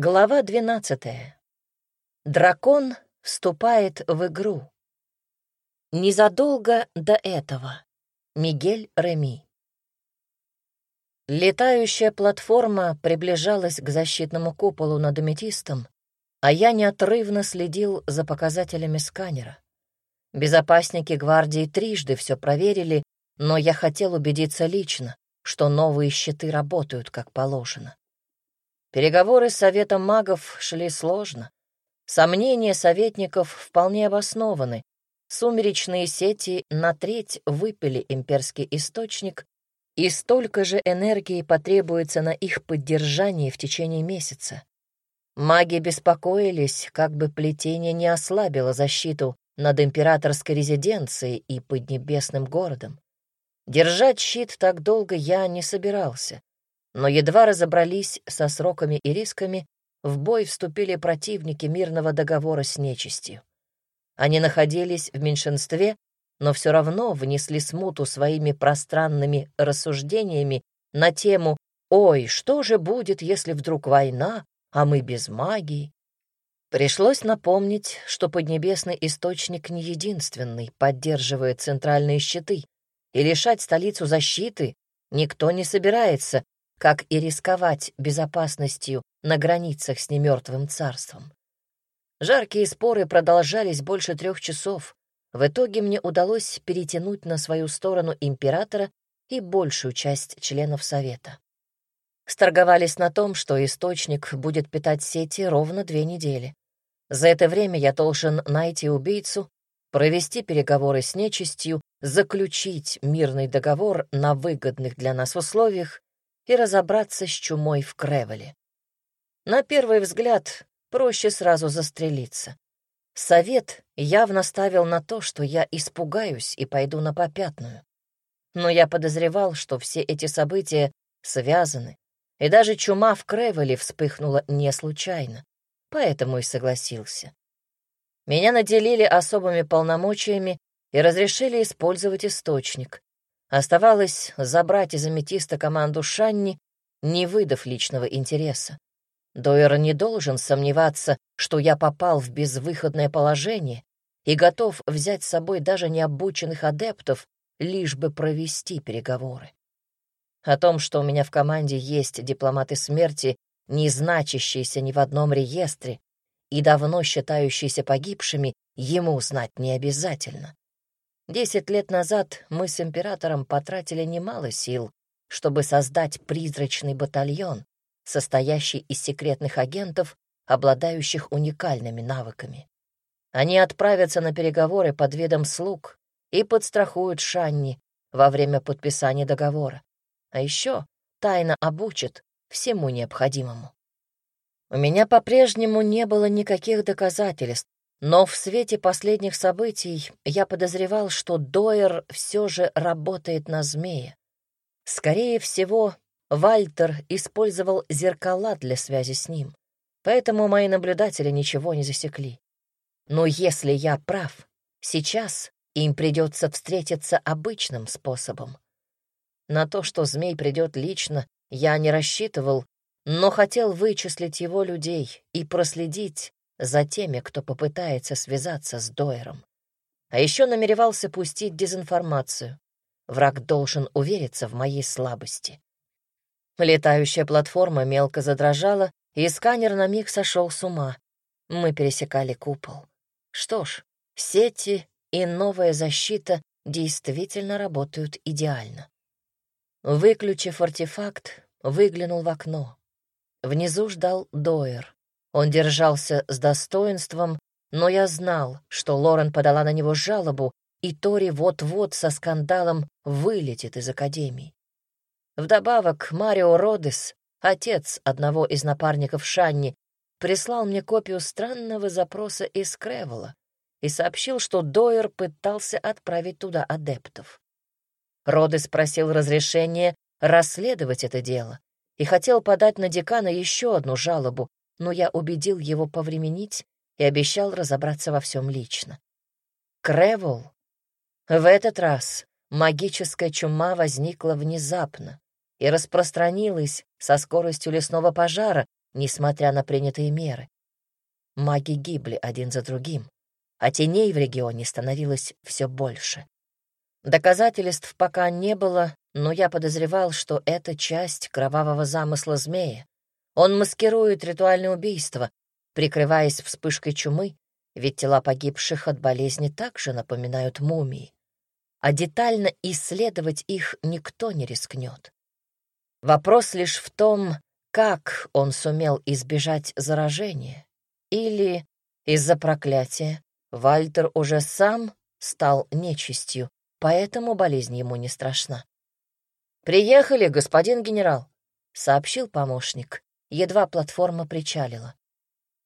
Глава двенадцатая. Дракон вступает в игру. Незадолго до этого. Мигель Реми. Летающая платформа приближалась к защитному куполу над аметистом, а я неотрывно следил за показателями сканера. Безопасники гвардии трижды все проверили, но я хотел убедиться лично, что новые щиты работают как положено. Переговоры с Советом магов шли сложно. Сомнения советников вполне обоснованы. Сумеречные сети на треть выпили имперский источник, и столько же энергии потребуется на их поддержание в течение месяца. Маги беспокоились, как бы плетение не ослабило защиту над императорской резиденцией и поднебесным городом. Держать щит так долго я не собирался но едва разобрались со сроками и рисками, в бой вступили противники мирного договора с нечистью. Они находились в меньшинстве, но все равно внесли смуту своими пространными рассуждениями на тему «Ой, что же будет, если вдруг война, а мы без магии?» Пришлось напомнить, что Поднебесный источник не единственный поддерживает центральные щиты, и лишать столицу защиты никто не собирается, как и рисковать безопасностью на границах с немертвым царством. Жаркие споры продолжались больше трех часов. В итоге мне удалось перетянуть на свою сторону императора и большую часть членов Совета. Сторговались на том, что источник будет питать сети ровно две недели. За это время я должен найти убийцу, провести переговоры с нечистью, заключить мирный договор на выгодных для нас условиях и разобраться с чумой в Кревеле. На первый взгляд проще сразу застрелиться. Совет явно ставил на то, что я испугаюсь и пойду на попятную. Но я подозревал, что все эти события связаны, и даже чума в Кревеле вспыхнула не случайно, поэтому и согласился. Меня наделили особыми полномочиями и разрешили использовать источник, Оставалось забрать из аметиста команду Шанни, не выдав личного интереса. Дойер не должен сомневаться, что я попал в безвыходное положение и готов взять с собой даже необученных адептов, лишь бы провести переговоры. О том, что у меня в команде есть дипломаты смерти, не значащиеся ни в одном реестре и давно считающиеся погибшими, ему знать не обязательно. Десять лет назад мы с императором потратили немало сил, чтобы создать призрачный батальон, состоящий из секретных агентов, обладающих уникальными навыками. Они отправятся на переговоры под видом слуг и подстрахуют Шанни во время подписания договора. А еще тайно обучат всему необходимому. У меня по-прежнему не было никаких доказательств, но в свете последних событий я подозревал, что Дойер все же работает на змея. Скорее всего, Вальтер использовал зеркала для связи с ним, поэтому мои наблюдатели ничего не засекли. Но если я прав, сейчас им придется встретиться обычным способом. На то, что змей придет лично, я не рассчитывал, но хотел вычислить его людей и проследить, за теми, кто попытается связаться с Дойером. А еще намеревался пустить дезинформацию. Враг должен увериться в моей слабости. Летающая платформа мелко задрожала, и сканер на миг сошел с ума. Мы пересекали купол. Что ж, сети и новая защита действительно работают идеально. Выключив артефакт, выглянул в окно. Внизу ждал Дойер. Он держался с достоинством, но я знал, что Лорен подала на него жалобу, и Тори вот-вот со скандалом вылетит из академии. Вдобавок Марио Родес, отец одного из напарников Шанни, прислал мне копию странного запроса из Кревела и сообщил, что Дойер пытался отправить туда адептов. Родес просил разрешения расследовать это дело и хотел подать на декана еще одну жалобу, но я убедил его повременить и обещал разобраться во всем лично. Кревел. В этот раз магическая чума возникла внезапно и распространилась со скоростью лесного пожара, несмотря на принятые меры. Маги гибли один за другим, а теней в регионе становилось все больше. Доказательств пока не было, но я подозревал, что это часть кровавого замысла змея. Он маскирует ритуальное убийство, прикрываясь вспышкой чумы, ведь тела погибших от болезни также напоминают мумии. А детально исследовать их никто не рискнет. Вопрос лишь в том, как он сумел избежать заражения. Или из-за проклятия Вальтер уже сам стал нечистью, поэтому болезнь ему не страшна. «Приехали, господин генерал», — сообщил помощник, едва платформа причалила.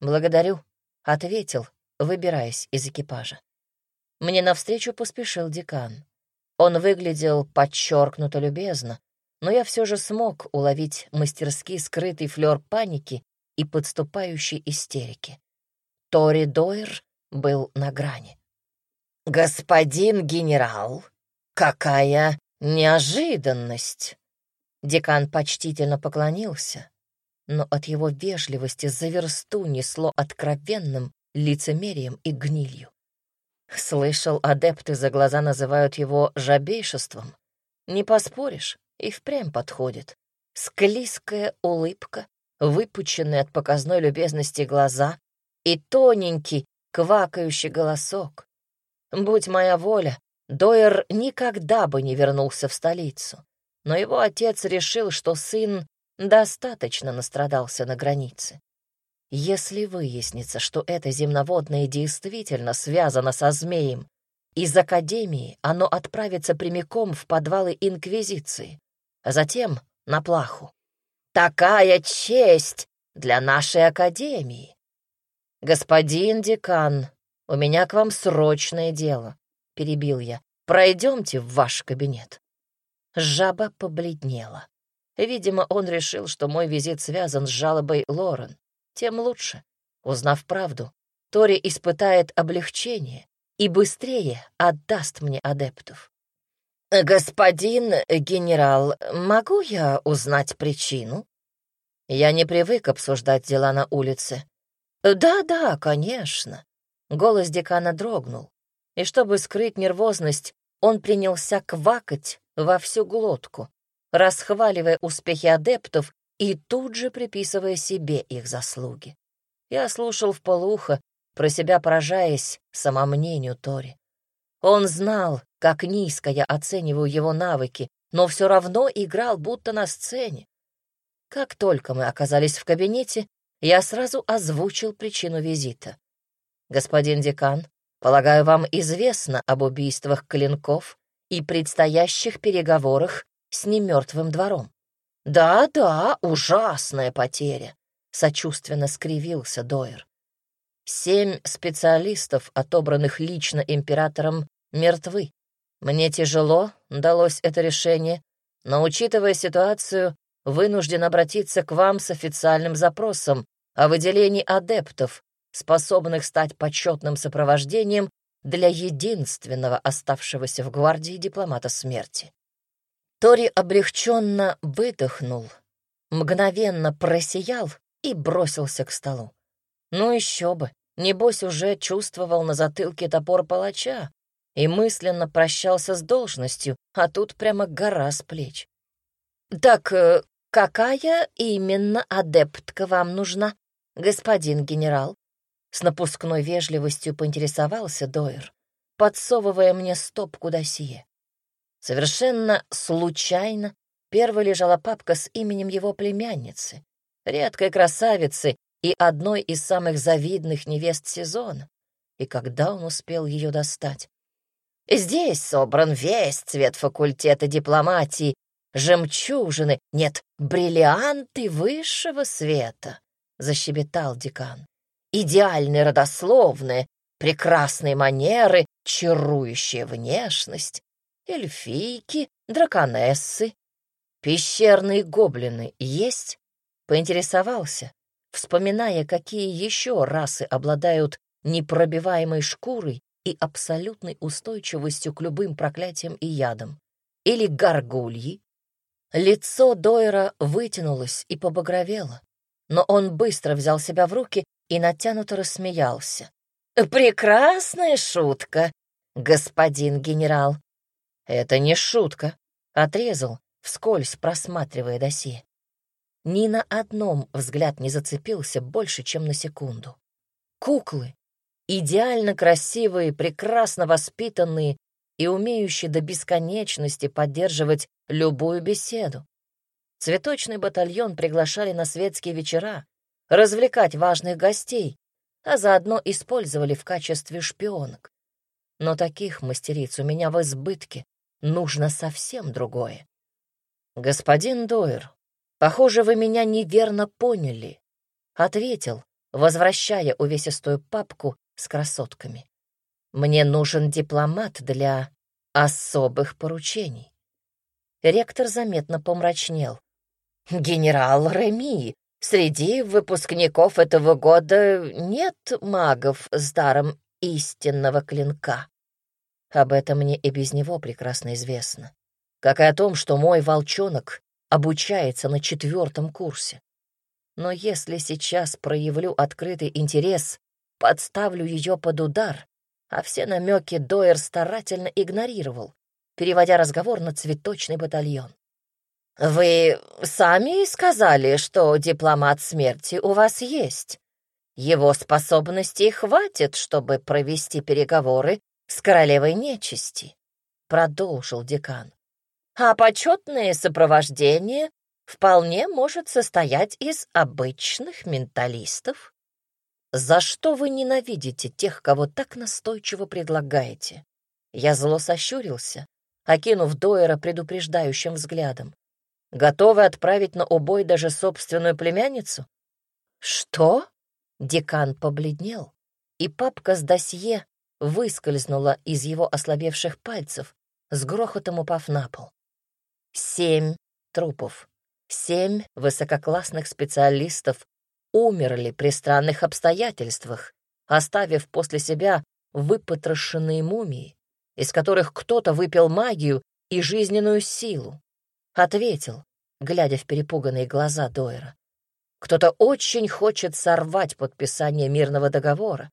«Благодарю», — ответил, выбираясь из экипажа. Мне навстречу поспешил декан. Он выглядел подчеркнуто любезно, но я все же смог уловить мастерски скрытый флер паники и подступающей истерики. Тори Дойер был на грани. «Господин генерал, какая неожиданность!» Декан почтительно поклонился, но от его вежливости за версту несло откровенным лицемерием и гнилью. Слышал, адепты за глаза называют его жабейшеством. Не поспоришь, и впрямь подходит. Склизкая улыбка, выпученные от показной любезности глаза и тоненький, квакающий голосок. Будь моя воля, Дойер никогда бы не вернулся в столицу. Но его отец решил, что сын достаточно настрадался на границе. Если выяснится, что это земноводное действительно связано со змеем, из Академии оно отправится прямиком в подвалы Инквизиции, а затем на плаху. Такая честь для нашей Академии! Господин декан, у меня к вам срочное дело, — перебил я. Пройдемте в ваш кабинет. Жаба побледнела. Видимо, он решил, что мой визит связан с жалобой Лорен. Тем лучше. Узнав правду, Тори испытает облегчение и быстрее отдаст мне адептов. «Господин генерал, могу я узнать причину?» Я не привык обсуждать дела на улице. «Да-да, конечно». Голос декана дрогнул, и чтобы скрыть нервозность, он принялся квакать во всю глотку, расхваливая успехи адептов и тут же приписывая себе их заслуги. Я слушал в полухо, про себя поражаясь самомнению Тори. Он знал, как низко я оцениваю его навыки, но все равно играл будто на сцене. Как только мы оказались в кабинете, я сразу озвучил причину визита. «Господин декан, полагаю, вам известно об убийствах клинков и предстоящих переговорах с немертвым двором. «Да-да, ужасная потеря», — сочувственно скривился Дойер. «Семь специалистов, отобранных лично императором, мертвы. Мне тяжело далось это решение, но, учитывая ситуацию, вынужден обратиться к вам с официальным запросом о выделении адептов, способных стать почетным сопровождением для единственного оставшегося в гвардии дипломата смерти. Тори облегченно выдохнул, мгновенно просиял и бросился к столу. Ну еще бы, небось уже чувствовал на затылке топор палача и мысленно прощался с должностью, а тут прямо гора с плеч. «Так э, какая именно адептка вам нужна, господин генерал?» С напускной вежливостью поинтересовался Дойер, подсовывая мне стопку досье. Совершенно случайно первой лежала папка с именем его племянницы, редкой красавицы и одной из самых завидных невест сезона. И когда он успел ее достать? Здесь собран весь цвет факультета дипломатии, жемчужины, нет, бриллианты высшего света, — защебетал декан. Идеальные родословные, прекрасные манеры, чарующая внешность эльфийки, драконессы. Пещерные гоблины есть? Поинтересовался, вспоминая, какие еще расы обладают непробиваемой шкурой и абсолютной устойчивостью к любым проклятиям и ядам. Или горгульи. Лицо Дойра вытянулось и побагровело, но он быстро взял себя в руки и натянуто рассмеялся. «Прекрасная шутка, господин генерал!» «Это не шутка», — отрезал, вскользь просматривая досье. Ни на одном взгляд не зацепился больше, чем на секунду. Куклы, идеально красивые, прекрасно воспитанные и умеющие до бесконечности поддерживать любую беседу. Цветочный батальон приглашали на светские вечера, развлекать важных гостей, а заодно использовали в качестве шпионок. Но таких мастериц у меня в избытке, нужно совсем другое. «Господин Дойер, похоже, вы меня неверно поняли», — ответил, возвращая увесистую папку с красотками. «Мне нужен дипломат для особых поручений». Ректор заметно помрачнел. «Генерал Реми, среди выпускников этого года нет магов с даром истинного клинка. Об этом мне и без него прекрасно известно. Как и о том, что мой волчонок обучается на четвертом курсе. Но если сейчас проявлю открытый интерес, подставлю ее под удар, а все намеки Дойер старательно игнорировал, переводя разговор на цветочный батальон. «Вы сами сказали, что дипломат смерти у вас есть. Его способностей хватит, чтобы провести переговоры с королевой нечисти», — продолжил декан. «А почетное сопровождение вполне может состоять из обычных менталистов». «За что вы ненавидите тех, кого так настойчиво предлагаете?» Я зло сощурился, окинув Дойера предупреждающим взглядом. Готовы отправить на убой даже собственную племянницу? Что? Декан побледнел, и папка с досье выскользнула из его ослабевших пальцев, с грохотом упав на пол. Семь трупов, семь высококлассных специалистов умерли при странных обстоятельствах, оставив после себя выпотрошенные мумии, из которых кто-то выпил магию и жизненную силу. Ответил, глядя в перепуганные глаза Дойера. Кто-то очень хочет сорвать подписание мирного договора,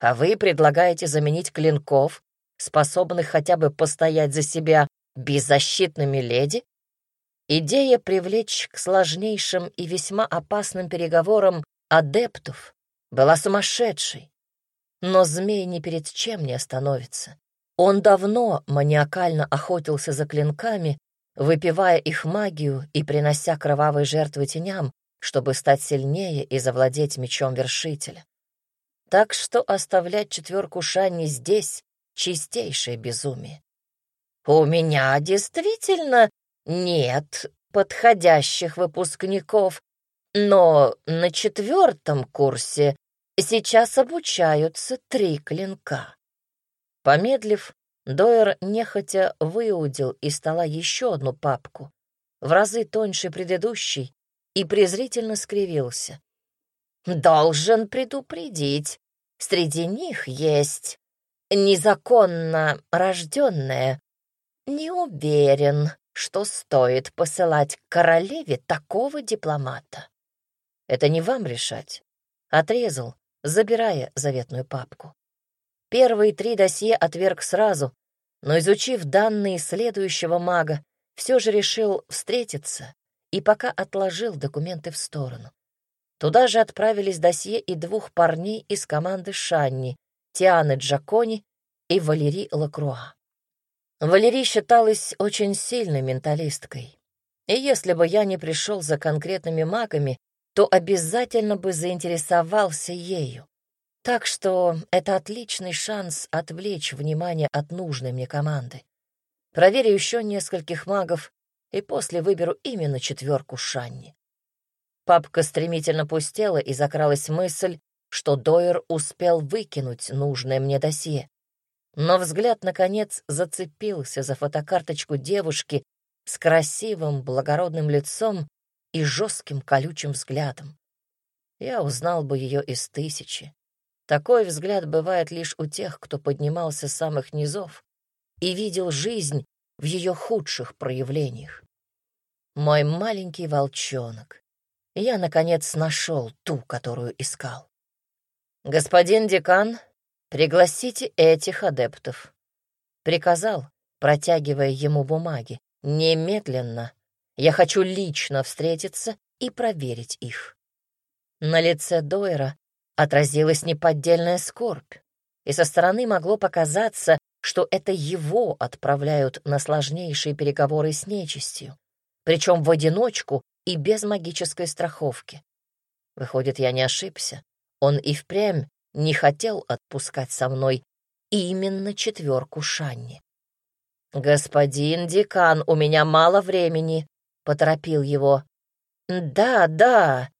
а вы предлагаете заменить клинков, способных хотя бы постоять за себя беззащитными леди? Идея привлечь к сложнейшим и весьма опасным переговорам адептов была сумасшедшей. Но змей ни перед чем не остановится. Он давно маниакально охотился за клинками выпивая их магию и принося кровавые жертвы теням, чтобы стать сильнее и завладеть мечом вершителя. Так что оставлять четверку Шани здесь — чистейшее безумие. «У меня действительно нет подходящих выпускников, но на четвертом курсе сейчас обучаются три клинка». Помедлив, Дойер нехотя выудил из стола еще одну папку, в разы тоньше предыдущей, и презрительно скривился. «Должен предупредить, среди них есть незаконно рожденная. Не уверен, что стоит посылать королеве такого дипломата. Это не вам решать. Отрезал, забирая заветную папку. Первые три досье отверг сразу, но, изучив данные следующего мага, все же решил встретиться и пока отложил документы в сторону. Туда же отправились досье и двух парней из команды Шанни, Тианы Джакони и Валерий Лакруа. Валерий считалась очень сильной менталисткой, и если бы я не пришел за конкретными магами, то обязательно бы заинтересовался ею. Так что это отличный шанс отвлечь внимание от нужной мне команды. Проверю еще нескольких магов и после выберу именно четверку Шанни. Папка стремительно пустела, и закралась мысль, что Дойер успел выкинуть нужное мне досье. Но взгляд, наконец, зацепился за фотокарточку девушки с красивым, благородным лицом и жестким колючим взглядом. Я узнал бы ее из тысячи. Такой взгляд бывает лишь у тех, кто поднимался с самых низов и видел жизнь в ее худших проявлениях. Мой маленький волчонок. Я, наконец, нашел ту, которую искал. «Господин декан, пригласите этих адептов», — приказал, протягивая ему бумаги. «Немедленно. Я хочу лично встретиться и проверить их». На лице Дойера отразилась неподдельная скорбь, и со стороны могло показаться, что это его отправляют на сложнейшие переговоры с нечистью, причем в одиночку и без магической страховки. Выходит, я не ошибся. Он и впрямь не хотел отпускать со мной именно четверку Шанни. «Господин декан, у меня мало времени», — поторопил его. «Да, да».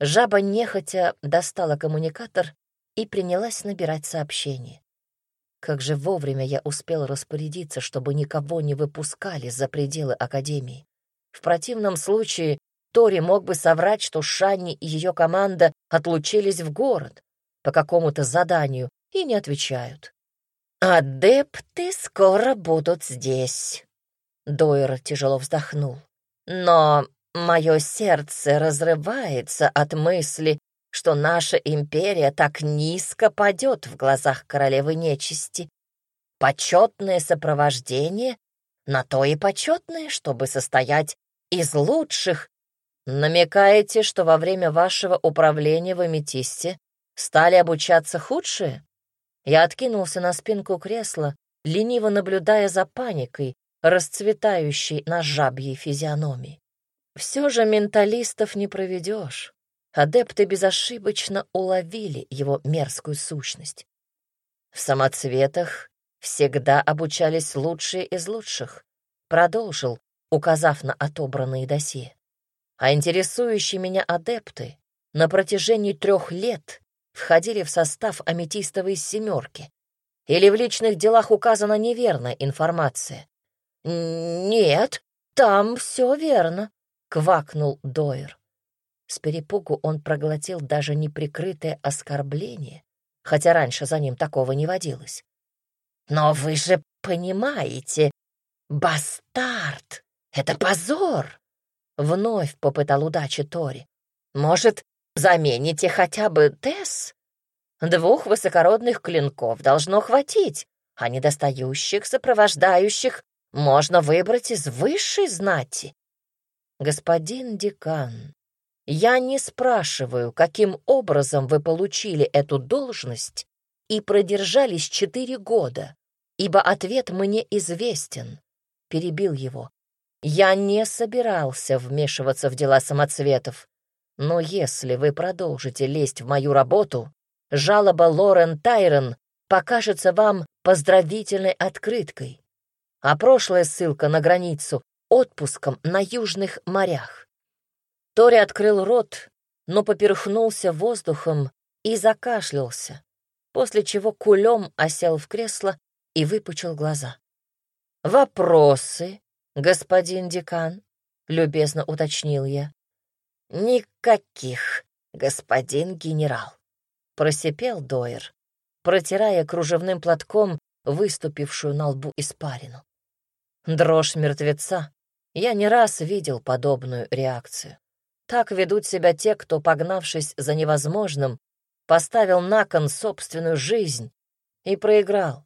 Жаба нехотя достала коммуникатор и принялась набирать сообщение. Как же вовремя я успел распорядиться, чтобы никого не выпускали за пределы Академии. В противном случае Тори мог бы соврать, что Шанни и ее команда отлучились в город по какому-то заданию и не отвечают. «Адепты скоро будут здесь», — Дойер тяжело вздохнул. «Но мое сердце разрывается от мысли, что наша империя так низко падет в глазах королевы нечисти. Почетное сопровождение на то и почетное, чтобы состоять из лучших. Намекаете, что во время вашего управления в Аметисте стали обучаться худшие? Я откинулся на спинку кресла, лениво наблюдая за паникой, расцветающей на жабьей физиономии. Все же менталистов не проведешь. Адепты безошибочно уловили его мерзкую сущность. В самоцветах всегда обучались лучшие из лучших, продолжил, указав на отобранные досье. А интересующие меня адепты на протяжении трех лет входили в состав аметистовой семерки. Или в личных делах указана неверная информация? «Нет, там все верно», — квакнул Дойер. С перепугу он проглотил даже неприкрытое оскорбление, хотя раньше за ним такого не водилось. «Но вы же понимаете, бастард! Это позор!» Вновь попытал удачи Тори. «Может, замените хотя бы Тесс? Двух высокородных клинков должно хватить, а недостающих сопровождающих можно выбрать из высшей знати». «Господин декан, я не спрашиваю, каким образом вы получили эту должность и продержались четыре года, ибо ответ мне известен. Перебил его. Я не собирался вмешиваться в дела самоцветов, но если вы продолжите лезть в мою работу, жалоба Лорен Тайрон покажется вам поздравительной открыткой, а прошлая ссылка на границу — отпуском на южных морях. Тори открыл рот, но поперхнулся воздухом и закашлялся, после чего кулем осел в кресло и выпучил глаза. «Вопросы, господин декан?» — любезно уточнил я. «Никаких, господин генерал», — просипел Дойер, протирая кружевным платком выступившую на лбу испарину. Дрожь мертвеца. Я не раз видел подобную реакцию. Так ведут себя те, кто, погнавшись за невозможным, поставил на кон собственную жизнь и проиграл.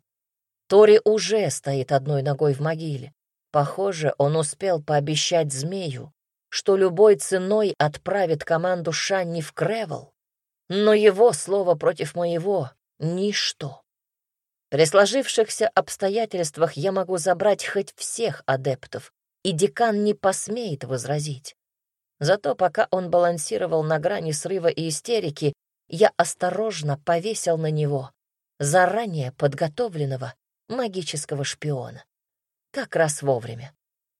Тори уже стоит одной ногой в могиле. Похоже, он успел пообещать змею, что любой ценой отправит команду Шанни в Кревел. Но его слово против моего — ничто. При сложившихся обстоятельствах я могу забрать хоть всех адептов, и декан не посмеет возразить. Зато пока он балансировал на грани срыва и истерики, я осторожно повесил на него заранее подготовленного магического шпиона. Как раз вовремя.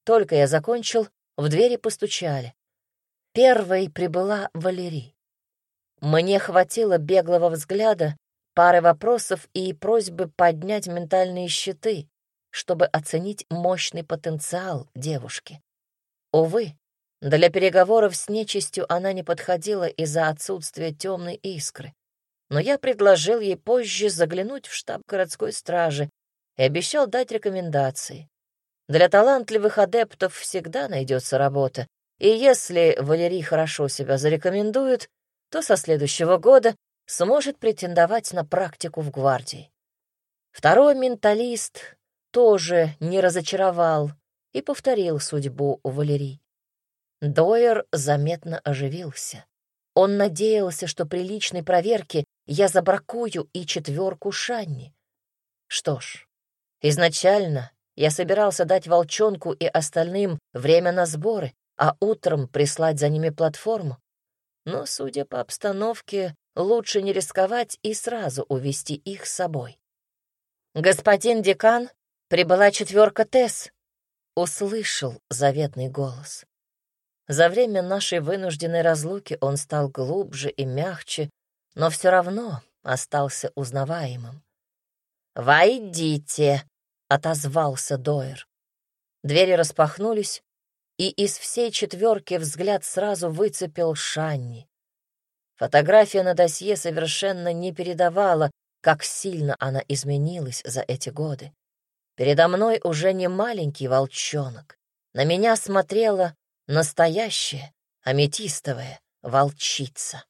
Только я закончил, в двери постучали. Первой прибыла Валерий. Мне хватило беглого взгляда, пары вопросов и просьбы поднять ментальные щиты, чтобы оценить мощный потенциал девушки. Увы, для переговоров с нечистью она не подходила из-за отсутствия темной искры. Но я предложил ей позже заглянуть в штаб городской стражи и обещал дать рекомендации. Для талантливых адептов всегда найдется работа, и если Валерий хорошо себя зарекомендует, то со следующего года сможет претендовать на практику в гвардии. Второй менталист тоже не разочаровал и повторил судьбу Валерий. Дойер заметно оживился. Он надеялся, что при личной проверке я забракую и четверку Шанни. Что ж, изначально я собирался дать волчонку и остальным время на сборы, а утром прислать за ними платформу. Но, судя по обстановке, лучше не рисковать и сразу увести их с собой. «Господин декан, прибыла четверка Тесс», — услышал заветный голос. За время нашей вынужденной разлуки он стал глубже и мягче, но все равно остался узнаваемым. «Войдите!» — отозвался Дойер. Двери распахнулись, и из всей четверки взгляд сразу выцепил Шанни. Фотография на досье совершенно не передавала, как сильно она изменилась за эти годы. Передо мной уже не маленький волчонок. На меня смотрела настоящая аметистовая волчица.